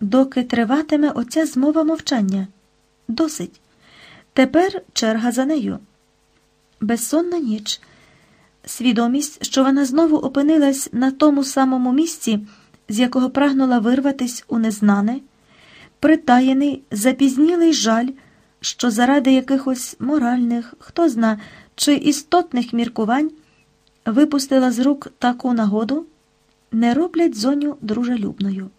доки триватиме оця змова мовчання. Досить. Тепер черга за нею. Безсонна ніч. Свідомість, що вона знову опинилась на тому самому місці, з якого прагнула вирватись у незнане, притаєний, запізнілий жаль, що заради якихось моральних, хто зна, чи істотних міркувань випустила з рук таку нагоду, не роблять зоню дружелюбною.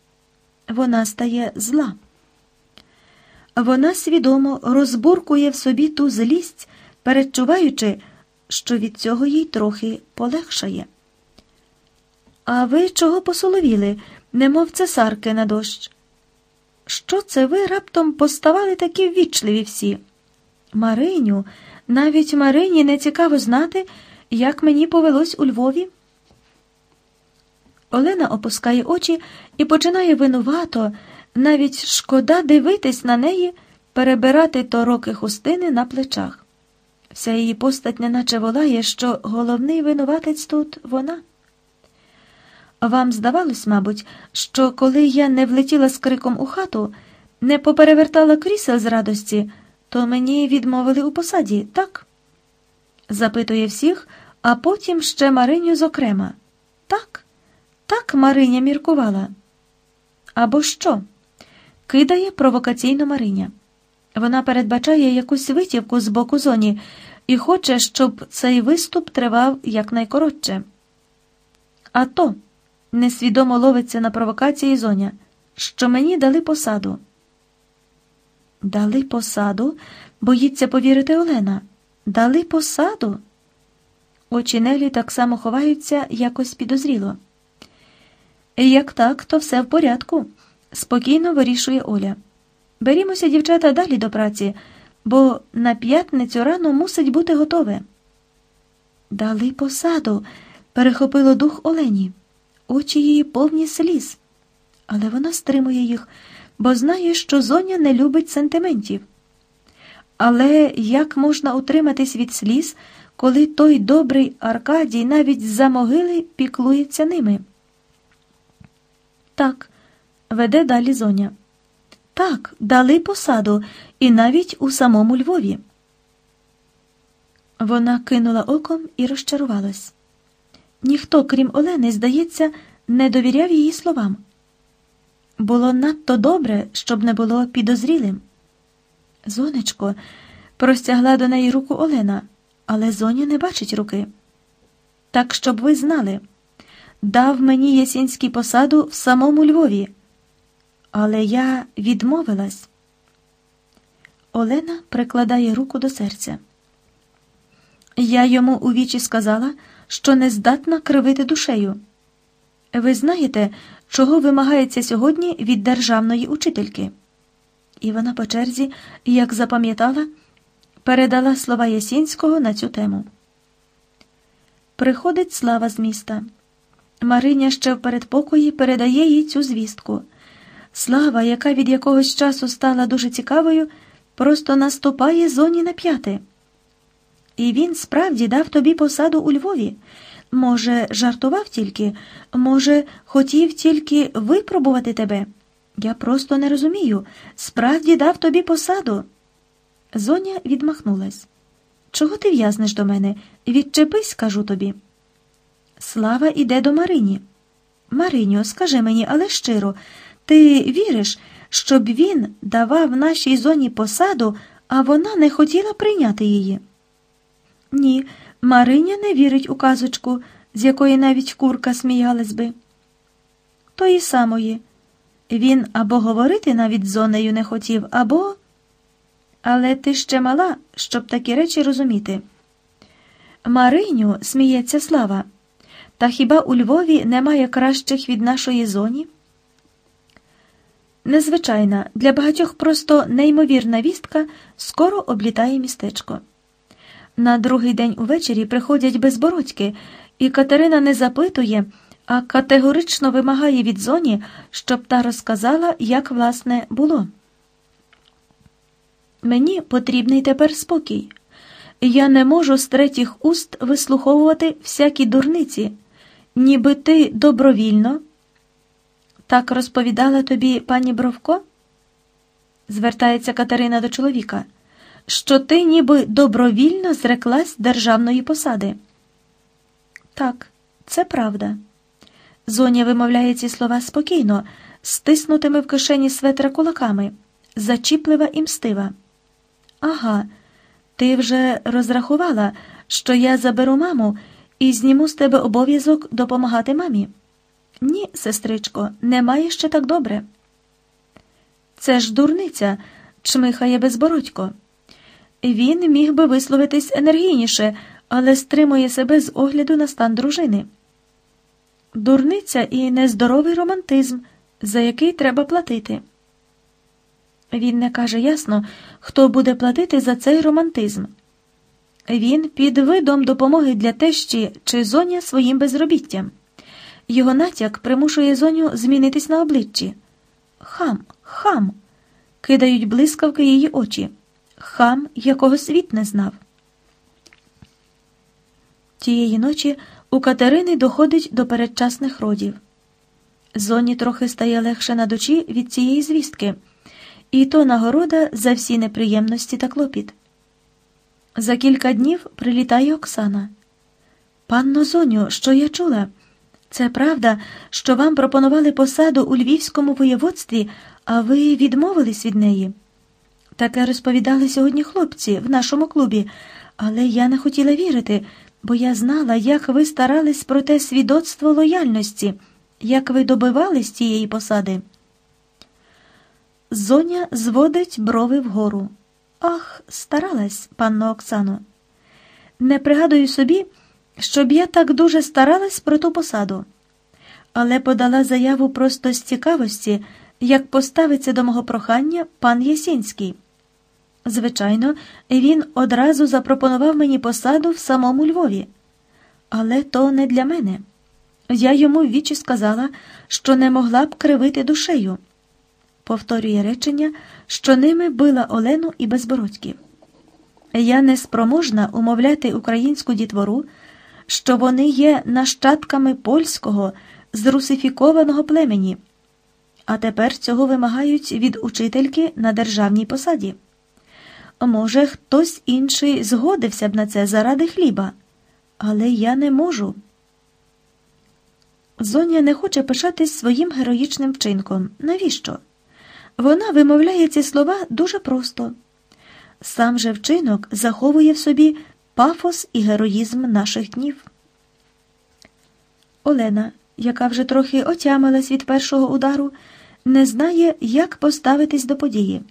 Вона стає зла. Вона свідомо розбуркує в собі ту злість, передчуваючи, що від цього їй трохи полегшає. А ви чого посоловіли, немов цесарки на дощ? Що це ви раптом поставали такі ввічливі всі? Мариню, навіть Марині не цікаво знати, як мені повелось у Львові. Олена опускає очі і починає винувато, навіть шкода дивитись на неї, перебирати тороки хустини на плечах. Вся її постать неначе волає, що головний винуватець тут вона. Вам здавалось, мабуть, що коли я не влетіла з криком у хату, не поперевертала крісел з радості, то мені відмовили у посаді, так? Запитує всіх, а потім ще Мариню зокрема. Так, так Мариня міркувала. Або що? Кидає провокаційно Мариня. Вона передбачає якусь витівку з боку зоні і хоче, щоб цей виступ тривав якнайкоротше. А то несвідомо ловиться на провокації зоня, що мені дали посаду. Дали посаду, боїться повірити Олена. Дали посаду. Очі Нелі так само ховаються якось підозріло. Як так, то все в порядку, спокійно вирішує Оля. Берімося, дівчата, далі до праці, бо на п'ятницю рано мусить бути готове. Дали посаду, перехопило дух Олені, очі її повні сліз, але вона стримує їх, бо знає, що зоня не любить сентиментів. Але як можна утриматись від сліз, коли той добрий Аркадій навіть з-за могили піклується ними? Так, веде далі зоня. Так, дали посаду, і навіть у самому Львові. Вона кинула оком і розчарувалась. Ніхто, крім Олени, здається, не довіряв її словам. Було надто добре, щоб не було підозрілим. Зонечко, простягла до неї руку Олена, але зоня не бачить руки. Так, щоб ви знали, дав мені Ясінський посаду в самому Львові. Але я відмовилась. Олена прикладає руку до серця. Я йому у вічі сказала, що не здатна кривити душею. Ви знаєте, чого вимагається сьогодні від державної учительки? І вона по черзі, як запам'ятала, передала слова Ясінського на цю тему. Приходить слава з міста. Мариня ще в передпокої передає їй цю звістку. Слава, яка від якогось часу стала дуже цікавою, просто наступає зоні на п'яти. І він справді дав тобі посаду у Львові. Може, жартував тільки, може, хотів тільки випробувати тебе. Я просто не розумію. Справді дав тобі посаду. Зоня відмахнулась. Чого ти в'язнеш до мене? Відчепись, кажу тобі. Слава іде до Марині. Мариню, скажи мені, але щиро. Ти віриш, щоб він давав нашій зоні посаду, а вона не хотіла прийняти її? Ні, Мариня не вірить у казочку, з якої навіть курка сміялась би. Тої самої. Він або говорити навіть з зонею не хотів, або. Але ти ще мала, щоб такі речі розуміти. Мариню, сміється слава, та хіба у Львові немає кращих від нашої зоні? Незвичайна, для багатьох просто неймовірна вістка скоро облітає містечко. На другий день увечері приходять безбородьки, і Катерина не запитує, а категорично вимагає від зоні, щоб та розказала, як власне було. Мені потрібний тепер спокій. Я не можу з третіх уст вислуховувати всякі дурниці, ніби ти добровільно. Так розповідала тобі пані Бровко? Звертається Катерина до чоловіка, що ти ніби добровільно зреклась державної посади. Так, це правда. Зоня вимовляє ці слова спокійно, стиснутими в кишені светра кулаками, зачіплива і мстива. Ага, ти вже розрахувала, що я заберу маму і зніму з тебе обов'язок допомагати мамі. Ні, сестричко, немає ще так добре. Це ж дурниця, чмихає безбородько. Він міг би висловитись енергійніше, але стримує себе з огляду на стан дружини. Дурниця і нездоровий романтизм, за який треба платити. Він не каже ясно, хто буде платити за цей романтизм. Він під видом допомоги для тещі чи зоня своїм безробіттям. Його натяк примушує зоню змінитись на обличчі. Хам, хам, кидають блискавки її очі. Хам, якого світ не знав. Тієї ночі у Катерини доходить до передчасних родів. Зоні трохи стає легше на душі від цієї звістки, і то нагорода за всі неприємності та клопіт. За кілька днів прилітає Оксана. Панно Зоню, що я чула? Це правда, що вам пропонували посаду у Львівському воєводстві, а ви відмовились від неї. Таке розповідали сьогодні хлопці в нашому клубі, але я не хотіла вірити, бо я знала, як ви старались про те свідоцтво лояльності, як ви добивались цієї посади. Зоня зводить брови вгору. Ах, старалась, панно Оксано. Не пригадую собі, щоб я так дуже старалась про ту посаду, але подала заяву просто з цікавості, як поставиться до мого прохання пан Ясінський. Звичайно, він одразу запропонував мені посаду в самому Львові, але то не для мене. Я йому ввічі сказала, що не могла б кривити душею. Повторює речення, що ними била Олену і Безбородьків. Я не спроможна умовляти українську дітвору, що вони є нащадками польського, зрусифікованого племені, а тепер цього вимагають від учительки на державній посаді. Може, хтось інший згодився б на це заради хліба, але я не можу. Зоня не хоче пишатись своїм героїчним вчинком. Навіщо? Вона вимовляє ці слова дуже просто. Сам же вчинок заховує в собі пафос і героїзм наших днів. Олена, яка вже трохи отямилась від першого удару, не знає, як поставитись до події.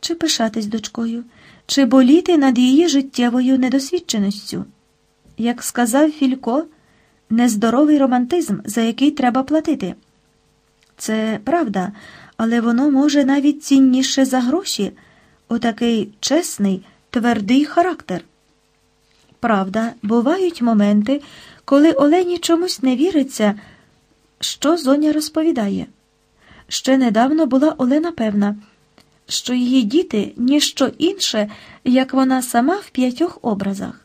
Чи пишатись дочкою, чи боліти над її життєвою недосвідченістю. Як сказав Філько, нездоровий романтизм, за який треба платити. Це правда, але воно може навіть цінніше за гроші, отакий чесний, твердий характер. Правда, бувають моменти, коли Олені чомусь не віриться, що зоня розповідає. Ще недавно була Олена певна, що її діти ніщо інше, як вона сама в п'ятьох образах.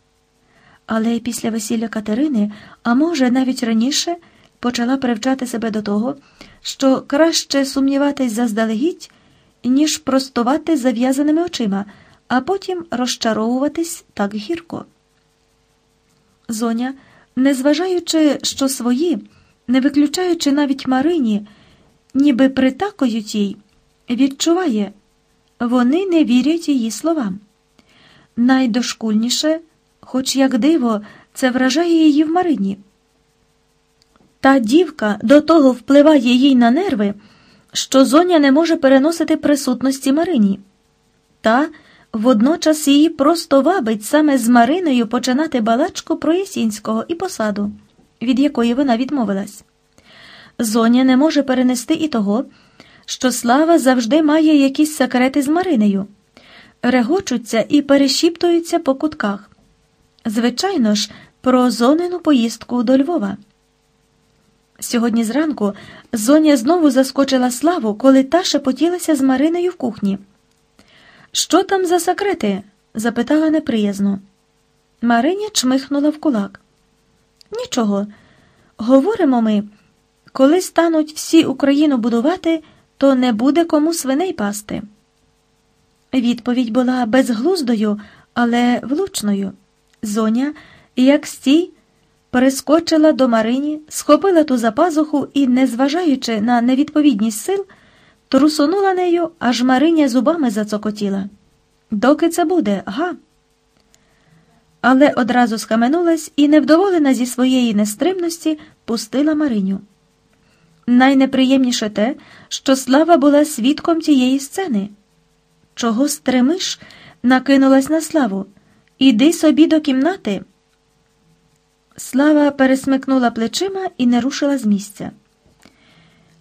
Але після весілля Катерини, а може, навіть раніше, почала привчати себе до того, що краще сумніватись заздалегідь, ніж простувати зав'язаними очима, а потім розчаровуватись так гірко. Зоня, незважаючи, що свої, не виключаючи навіть Марині, ніби притакують їй, відчуває, вони не вірять її словам. Найдошкульніше, хоч як диво, це вражає її в Марині. Та дівка до того впливає їй на нерви, що зоня не може переносити присутності Марині. Та водночас її просто вабить саме з Мариною починати балачку про Єсінського і посаду, від якої вона відмовилась. Зоня не може перенести і того, що Слава завжди має якісь секрети з Маринею, регочуться і перешіптуються по кутках. Звичайно ж, про зонину поїздку до Львова. Сьогодні зранку Зоня знову заскочила славу, коли та шепотілася з Мариною в кухні. Що там за секрети? запитала неприязно. Мариня чмихнула в кулак. Нічого. Говоримо ми, коли стануть всі Україну будувати, то не буде кому свиней пасти. Відповідь була безглуздою, але влучною. Зоня, як стій, перескочила до Марині, схопила ту за пазуху і, незважаючи на невідповідність сил, трусонула нею, аж Мариня зубами зацокотіла. Доки це буде, га? Але одразу схаменулась і, невдоволена зі своєї нестримності, пустила Мариню. Найнеприємніше те, що слава була свідком тієї сцени. Чого стримиш? накинулась на славу. Іди собі до кімнати. Слава пересмикнула плечима і не рушила з місця.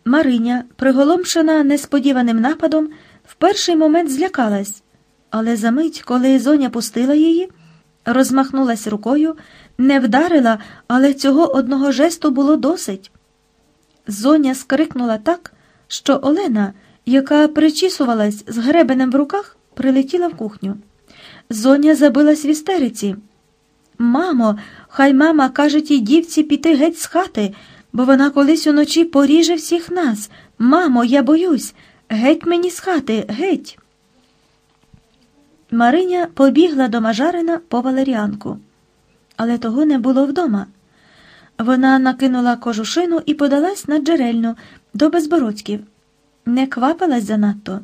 Мариня, приголомшена несподіваним нападом, в перший момент злякалась, але за мить, коли зоня пустила її, розмахнулась рукою, не вдарила, але цього одного жесту було досить. Зоня скрикнула так, що Олена, яка причісувалась з гребенем в руках, прилетіла в кухню. Зоня забилась в істериці. Мамо, хай мама каже тій дівці піти геть з хати, бо вона колись уночі поріже всіх нас. Мамо, я боюсь, геть мені з хати, геть. Мариня побігла до Мажарина по валеріанку, але того не було вдома. Вона накинула кожушину і подалась на джерельну до безбородьків. Не квапилась занадто.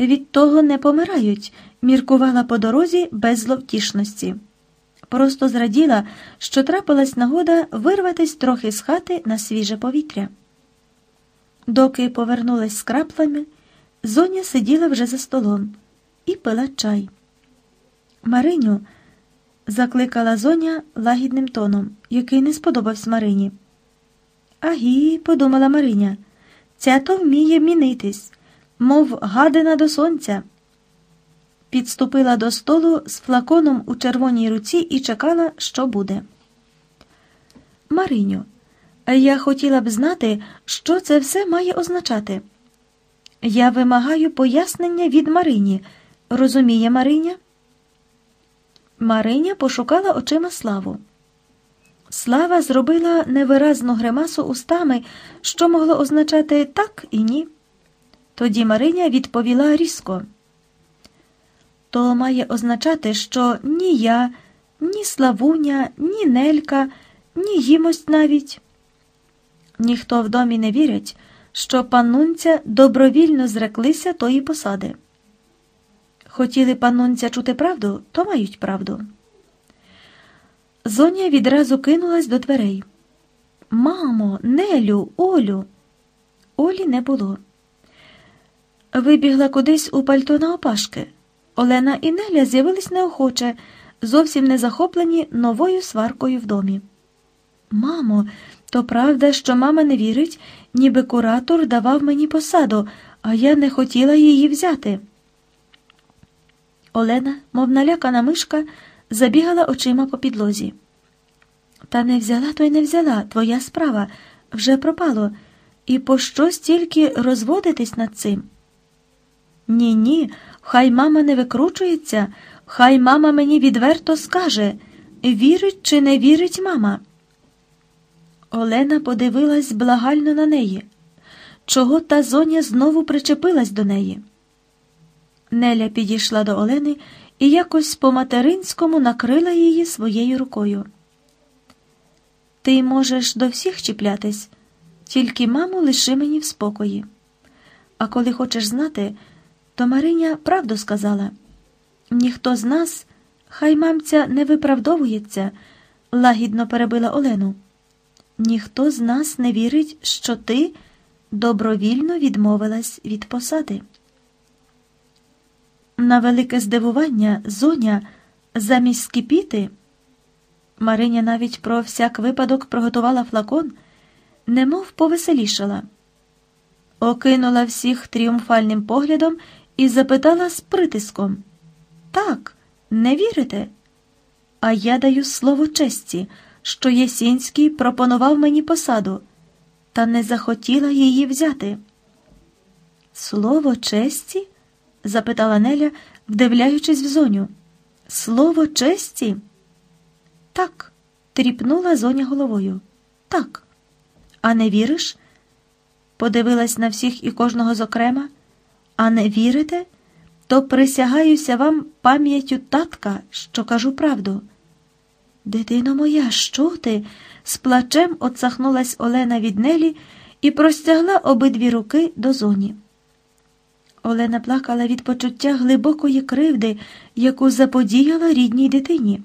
Від того не помирають, міркувала по дорозі без зловтішності. Просто зраділа, що трапилась нагода вирватись трохи з хати на свіже повітря. Доки повернулась з краплами, зоня сиділа вже за столом і пила чай. Мариню закликала зоня лагідним тоном, який не сподобався Марині. Агі, подумала Мариня, ця то вміє мінитись, мов гадина до сонця. Підступила до столу з флаконом у червоній руці і чекала, що буде. Мариню, я хотіла б знати, що це все має означати. Я вимагаю пояснення від Марині. Розуміє Мариня? Мариня пошукала очима славу. Слава зробила невиразну гримасу устами, що могло означати так і ні. Тоді Мариня відповіла різко. То має означати, що ні я, ні Славуня, ні Нелька, ні їмость навіть. Ніхто в домі не вірить, що панунця добровільно зреклися тої посади. Хотіли панунця чути правду, то мають правду. Зоня відразу кинулась до дверей. Мамо, Нелю, Олю. Олі не було. Вибігла кудись у пальто на опашки. Олена і Неля з'явились неохоче, зовсім не захоплені новою сваркою в домі. Мамо, то правда, що мама не вірить, ніби куратор давав мені посаду, а я не хотіла її взяти. Олена, мов налякана мишка, забігала очима по підлозі. Та не взяла, то й не взяла, твоя справа вже пропало. І пощо стільки розводитись над цим? Ні, ні, хай мама не викручується, хай мама мені відверто скаже, вірить чи не вірить мама. Олена подивилась благально на неї. Чого та зоня знову причепилась до неї? Неля підійшла до Олени і якось по материнському накрила її своєю рукою. Ти можеш до всіх чіплятись, тільки маму лиши мені в спокої. А коли хочеш знати, то Мариня правду сказала ніхто з нас, хай мамця не виправдовується, лагідно перебила Олену. Ніхто з нас не вірить, що ти добровільно відмовилась від посади. На велике здивування зоня замість скипіти. Мариня навіть про всяк випадок приготувала флакон, немов повеселішала, окинула всіх тріумфальним поглядом і запитала з притиском Так, не вірите? А я даю слово честі, що Єсінський пропонував мені посаду, та не захотіла її взяти. Слово честі? запитала Неля, вдивляючись в зоню. Слово честі? Так, тріпнула зоня головою. Так. а не віриш? Подивилась на всіх і кожного зокрема, а не вірите? То присягаюся вам пам'яттю татка, що кажу правду. Дитино моя, що ти? з плачем отсахнулась Олена від Нелі і простягла обидві руки до зоні. Олена плакала від почуття глибокої кривди, яку заподіяла рідній дитині.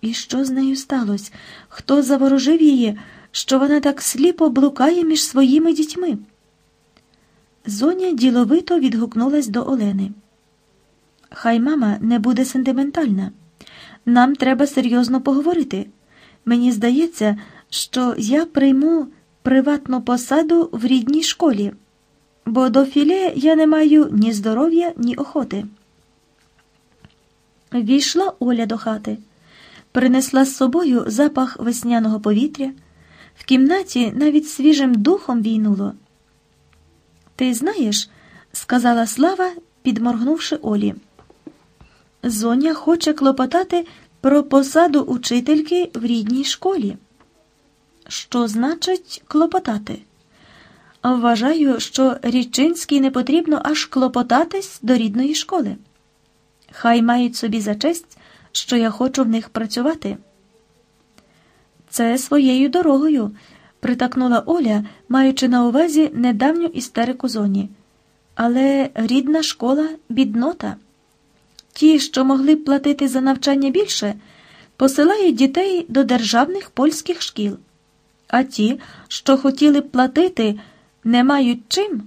І що з нею сталося? Хто заворожив її, що вона так сліпо блукає між своїми дітьми? Зоня діловито відгукнулась до Олени. Хай мама не буде сентиментальна. Нам треба серйозно поговорити. Мені здається, що я прийму приватну посаду в рідній школі, бо до філе я не маю ні здоров'я, ні охоти. Війшла Оля до хати, принесла з собою запах весняного повітря. В кімнаті навіть свіжим духом війнуло. Ти знаєш, сказала Слава, підморгнувши Олі. Зоня хоче клопотати про посаду учительки в рідній школі. Що значить клопотати? Вважаю, що Річинській не потрібно аж клопотатись до рідної школи. Хай мають собі за честь, що я хочу в них працювати. Це своєю дорогою, притакнула Оля, маючи на увазі недавню істерику зоні. Але рідна школа біднота. Ті, що могли б платити за навчання більше, посилають дітей до державних польських шкіл, а ті, що хотіли б платити, не мають чим,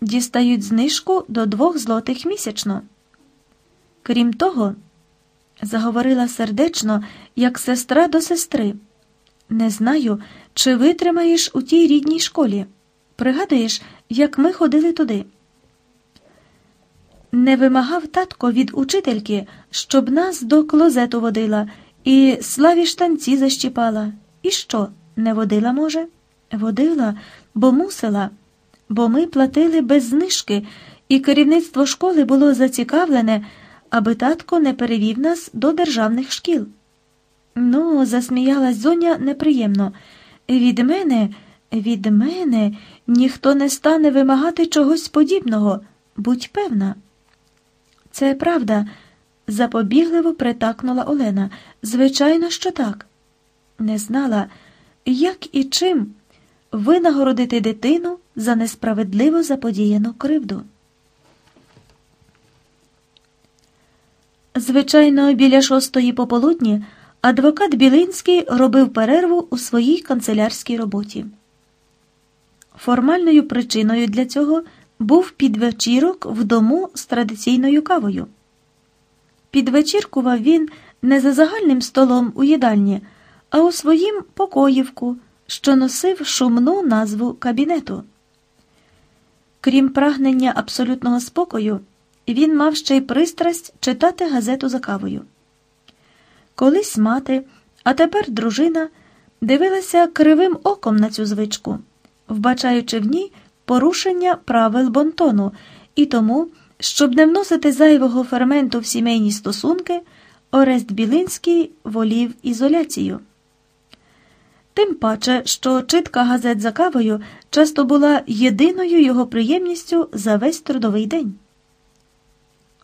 дістають знижку до двох злотих місячно. Крім того, заговорила сердечно, як сестра до сестри. Не знаю, чи витримаєш у тій рідній школі. Пригадуєш, як ми ходили туди. Не вимагав татко від учительки, щоб нас до клозету водила і славі штанці защіпала. І що, не водила, може? Водила, бо мусила, бо ми платили без знижки, і керівництво школи було зацікавлене, аби татко не перевів нас до державних шкіл. Ну, засміялась зоня неприємно. Від мене, від мене ніхто не стане вимагати чогось подібного, будь певна. Це правда, запобігливо притакнула Олена. Звичайно, що так. Не знала, як і чим винагородити дитину за несправедливо заподіяну кривду. Звичайно, біля шостої пополудні адвокат Білинський робив перерву у своїй канцелярській роботі. Формальною причиною для цього був підвечірок в дому з традиційною кавою. Підвечіркував він не за загальним столом у їдальні, а у своїм покоївку, що носив шумну назву кабінету. Крім прагнення абсолютного спокою, він мав ще й пристрасть читати газету за кавою. Колись мати, а тепер дружина, дивилася кривим оком на цю звичку, вбачаючи в ній порушення правил бонтону, і тому, щоб не вносити зайвого ферменту в сімейні стосунки, Орест Білинський волів ізоляцію. Тим паче, що читка газет за кавою часто була єдиною його приємністю за весь трудовий день.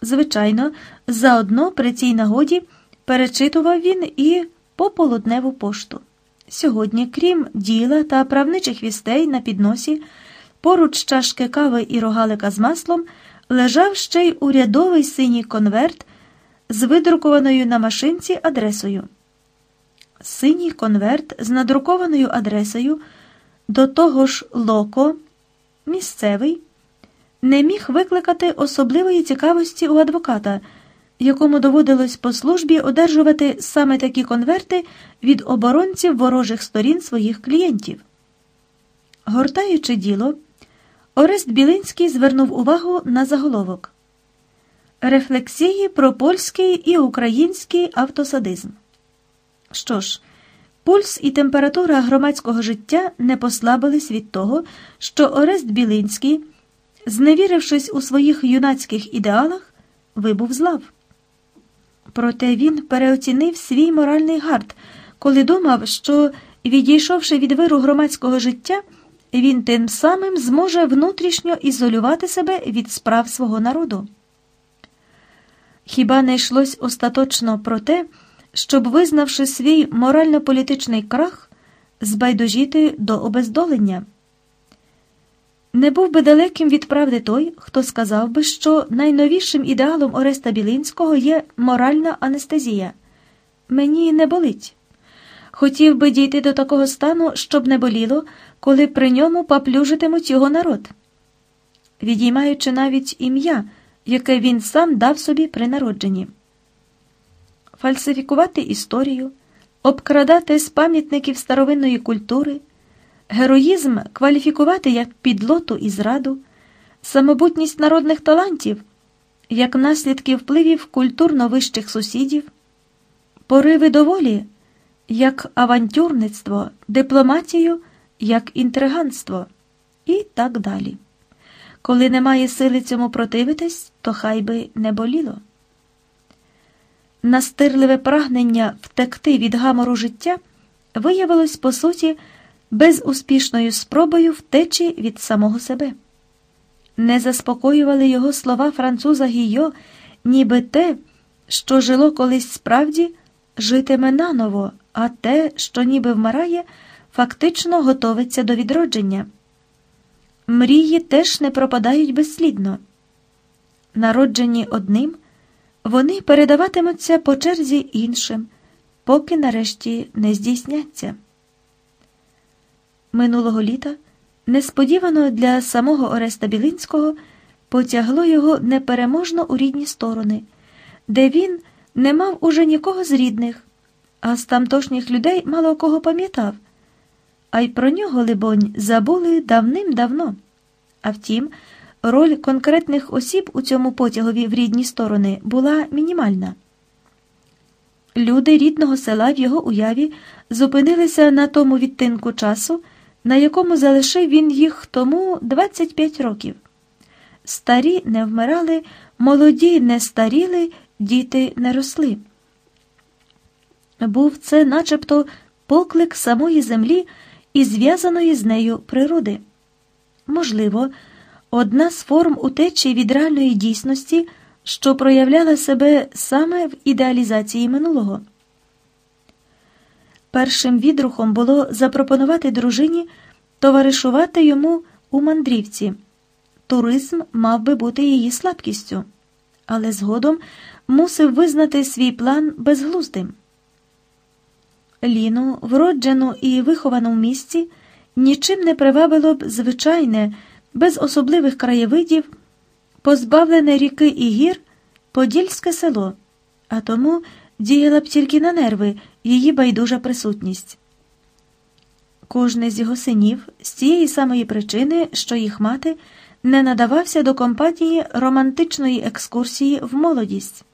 Звичайно, заодно при цій нагоді перечитував він і пополудневу пошту. Сьогодні, крім діла та правничих вістей на підносі, поруч чашки кави і рогалика з маслом лежав ще й урядовий синій конверт з видрукованою на машинці адресою. Синій конверт з надрукованою адресою, до того ж локо, місцевий, не міг викликати особливої цікавості у адвоката, якому доводилось по службі одержувати саме такі конверти від оборонців ворожих сторін своїх клієнтів. Гортаючи діло, Орест Білинський звернув увагу на заголовок Рефлексії про польський і український автосадизм. Що ж, пульс і температура громадського життя не послабились від того, що Орест Білинський, зневірившись у своїх юнацьких ідеалах, вибув з лав. Проте він переоцінив свій моральний гард, коли думав, що, відійшовши від виру громадського життя, він тим самим зможе внутрішньо ізолювати себе від справ свого народу. Хіба не йшлось остаточно про те, щоб, визнавши свій морально-політичний крах, збайдужіти до обездолення? Не був би далеким від правди той, хто сказав би, що найновішим ідеалом Ореста Білинського є моральна анестезія. Мені не болить. Хотів би дійти до такого стану, щоб не боліло, коли при ньому поплюжитимуть його народ, відіймаючи навіть ім'я, яке він сам дав собі при народженні. Фальсифікувати історію, обкрадати з пам'ятників старовинної культури, героїзм кваліфікувати як підлоту і зраду, самобутність народних талантів, як наслідки впливів культурно вищих сусідів, пориви доволі як авантюрництво, дипломатію як інтриганство і так далі. Коли немає сили цьому противитись, то хай би не боліло. Настирливе прагнення втекти від гамору життя виявилось, по суті, безуспішною спробою втечі від самого себе. Не заспокоювали його слова француза Гійо, ніби те, що жило колись справді, житиме наново, а те, що ніби вмирає, фактично готовиться до відродження. Мрії теж не пропадають безслідно. Народжені одним, вони передаватимуться по черзі іншим, поки нарешті не здійсняться. Минулого літа несподівано для самого Ореста Білинського потягло його непереможно у рідні сторони, де він не мав уже нікого з рідних, а з тамтошніх людей мало кого пам'ятав. А й про нього, либонь, забули давним-давно. А втім, роль конкретних осіб у цьому потягові в рідні сторони була мінімальна. Люди рідного села в його уяві зупинилися на тому відтинку часу, на якому залишив він їх тому 25 років. Старі не вмирали, молоді не старіли, діти не росли. Був це начебто поклик самої землі і зв'язаної з нею природи. Можливо, одна з форм утечі від реальної дійсності, що проявляла себе саме в ідеалізації минулого. Першим відрухом було запропонувати дружині товаришувати йому у мандрівці. Туризм мав би бути її слабкістю, але згодом мусив визнати свій план безглуздим. Ліну, вроджену і виховану в місті, нічим не привабило б звичайне, без особливих краєвидів, позбавлене ріки і гір, подільське село, а тому діяла б тільки на нерви її байдужа присутність. Кожний з його синів з тієї самої причини, що їх мати не надавався до компанії романтичної екскурсії в молодість.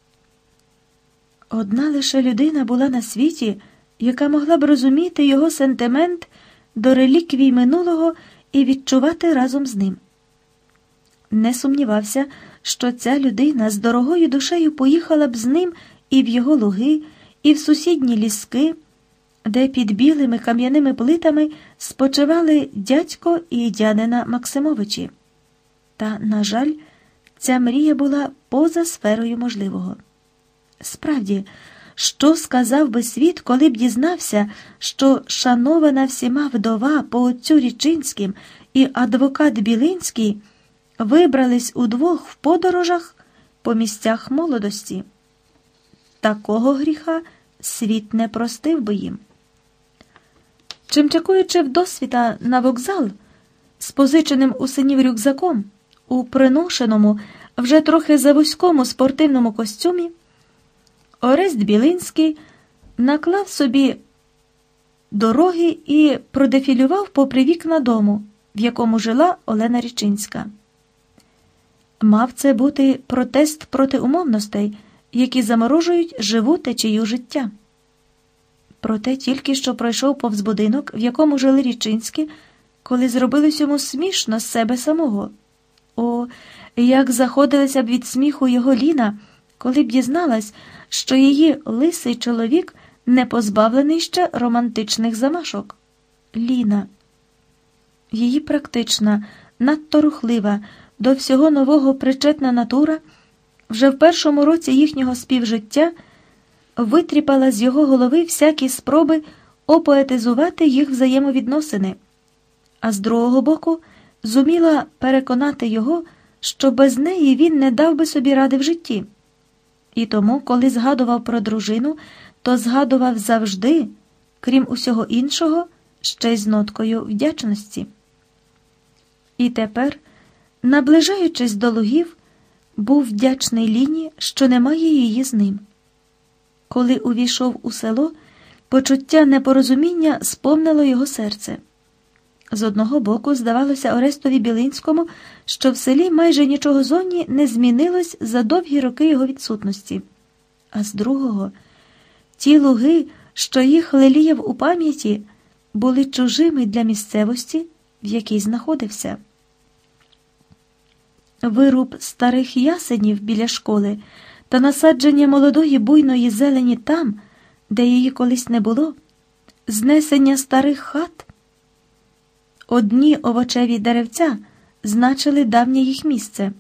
Одна лише людина була на світі яка могла б розуміти його сентимент до реліквій минулого і відчувати разом з ним. Не сумнівався, що ця людина з дорогою душею поїхала б з ним і в його луги, і в сусідні ліски, де під білими кам'яними плитами спочивали дядько і дядина Максимовичі. Та, на жаль, ця мрія була поза сферою можливого. Справді, що сказав би світ, коли б дізнався, що шанована всіма вдова по отцю Річинським і адвокат Білинський вибрались удвох в подорожах по місцях молодості? Такого гріха світ не простив би їм. Чимчакуючи вдосвіта на вокзал, з позиченим у синів рюкзаком, у приношеному, вже трохи завузькому спортивному костюмі. Орест Білинський наклав собі дороги і продефілював попри вікна дому, в якому жила Олена Річинська. Мав це бути протест проти умовностей, які заморожують живу течію життя. Проте тільки що пройшов повз будинок, в якому жили Річинські, коли зробилось йому смішно з себе самого. О, як заходилася б від сміху його Ліна, коли б дізналась, що її лисий чоловік не позбавлений ще романтичних замашок. Ліна. її практична, надто рухлива, до всього нового причетна натура вже в першому році їхнього співжиття витріпала з його голови всякі спроби опоетизувати їх взаємовідносини, а з другого боку зуміла переконати його, що без неї він не дав би собі ради в житті. І тому, коли згадував про дружину, то згадував завжди, крім усього іншого, ще й з ноткою вдячності. І тепер, наближаючись до лугів, був вдячний Ліні, що немає її з ним. Коли увійшов у село, почуття непорозуміння сповнило його серце. З одного боку, здавалося Орестові Білинському, що в селі майже нічого зовні не змінилось за довгі роки його відсутності, а з другого, ті луги, що їх леліяв у пам'яті, були чужими для місцевості, в якій знаходився. Вируб старих ясенів біля школи та насадження молодої буйної зелені там, де її колись не було, знесення старих хат. Одні овочеві деревця значили давнє їх місце,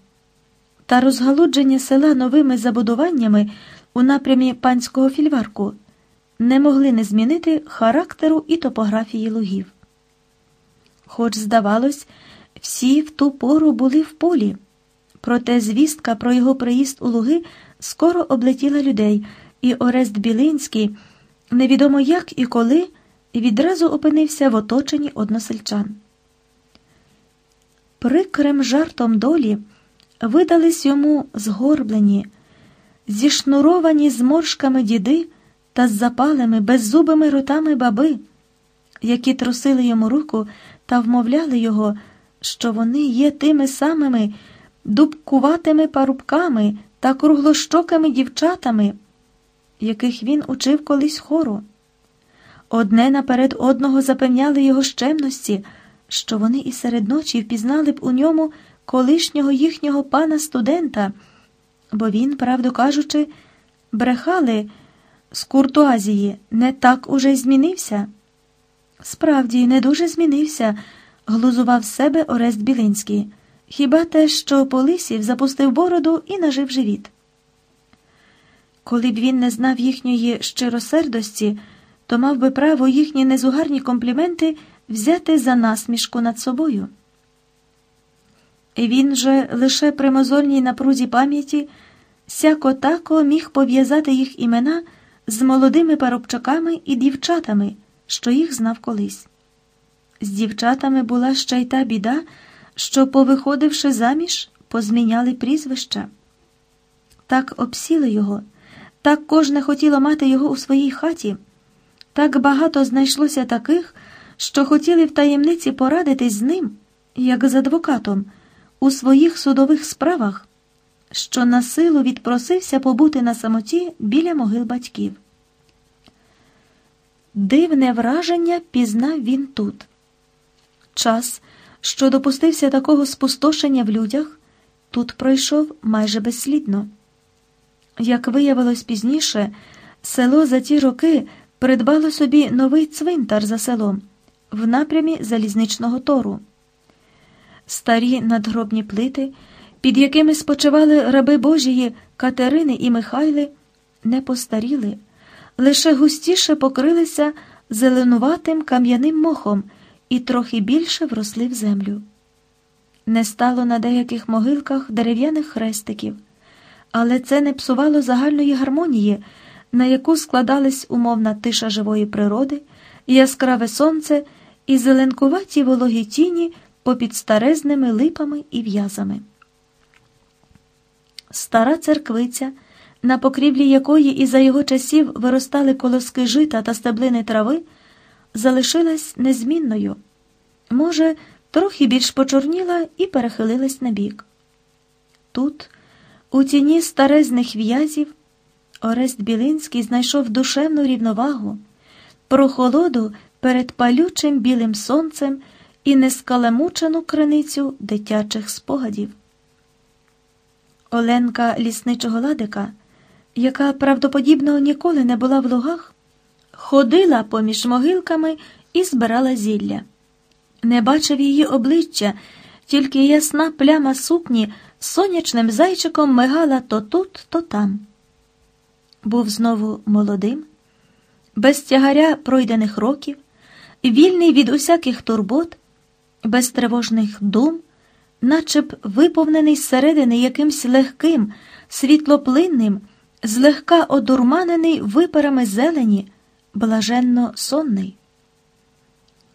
та розгалудження села новими забудуваннями у напрямі панського фільварку не могли не змінити характеру і топографії лугів. Хоч, здавалось, всі в ту пору були в полі, проте звістка про його приїзд у луги скоро облетіла людей, і Орест Білинський, невідомо як і коли, відразу опинився в оточенні односельчан. Прикрим жартом долі видались йому згорблені, зішнуровані зморшками діди та з запалими, беззубими ротами баби, які трусили йому руку та вмовляли його, що вони є тими самими дубкуватими парубками та круглощокими дівчатами, яких він учив колись хору. Одне наперед одного запевняли його щемності, що вони і серед ночі впізнали б у ньому колишнього їхнього пана студента, бо він, правду кажучи, брехали з Куртуазії не так уже змінився. Справді, не дуже змінився, глузував себе Орест Білинський. Хіба те, що Полисів запустив бороду і нажив живіт. Коли б він не знав їхньої щиросердості, то мав би право їхні незугарні компліменти взяти за насмішку над собою. Він же лише при мозольній напрузі пам'яті сяко тако міг пов'язати їх імена з молодими парубчаками і дівчатами, що їх знав колись. З дівчатами була ще й та біда, що, повиходивши заміж, позміняли прізвища. Так обсіли його, так кожне хотіло мати його у своїй хаті, так багато знайшлося таких, що хотіли в таємниці порадитись з ним, як з адвокатом, у своїх судових справах, що на силу відпросився побути на самоті біля могил батьків. Дивне враження пізнав він тут. Час, що допустився такого спустошення в людях, тут пройшов майже безслідно. Як виявилось пізніше, село за ті роки придбало собі новий цвинтар за селом в напрямі залізничного тору. Старі надгробні плити, під якими спочивали раби Божії Катерини і Михайли, не постаріли, лише густіше покрилися зеленуватим кам'яним мохом і трохи більше вросли в землю. Не стало на деяких могилках дерев'яних хрестиків, але це не псувало загальної гармонії, на яку складались умовна тиша живої природи, яскраве сонце і зеленкуваті вологі тіні попід старезними липами і в'язами. Стара церквиця, на покрівлі якої і за його часів виростали колоски жита та стеблини трави, залишилась незмінною. Може, трохи більш почорніла і перехилилась на бік. Тут, у тіні старезних в'язів, Орест Білинський знайшов душевну рівновагу, прохолоду перед палючим білим сонцем і нескалемучену криницю дитячих спогадів. Оленка лісничого ладика, яка правдоподібно ніколи не була в лугах, ходила поміж могилками і збирала зілля. Не бачив її обличчя, тільки ясна пляма сукні сонячним зайчиком мигала то тут, то там. Був знову молодим, без тягаря пройдених років, вільний від усяких турбот, без тривожних дум, наче б виповнений зсередини якимсь легким, світлоплинним, злегка одурманений випарами зелені, блаженно сонний.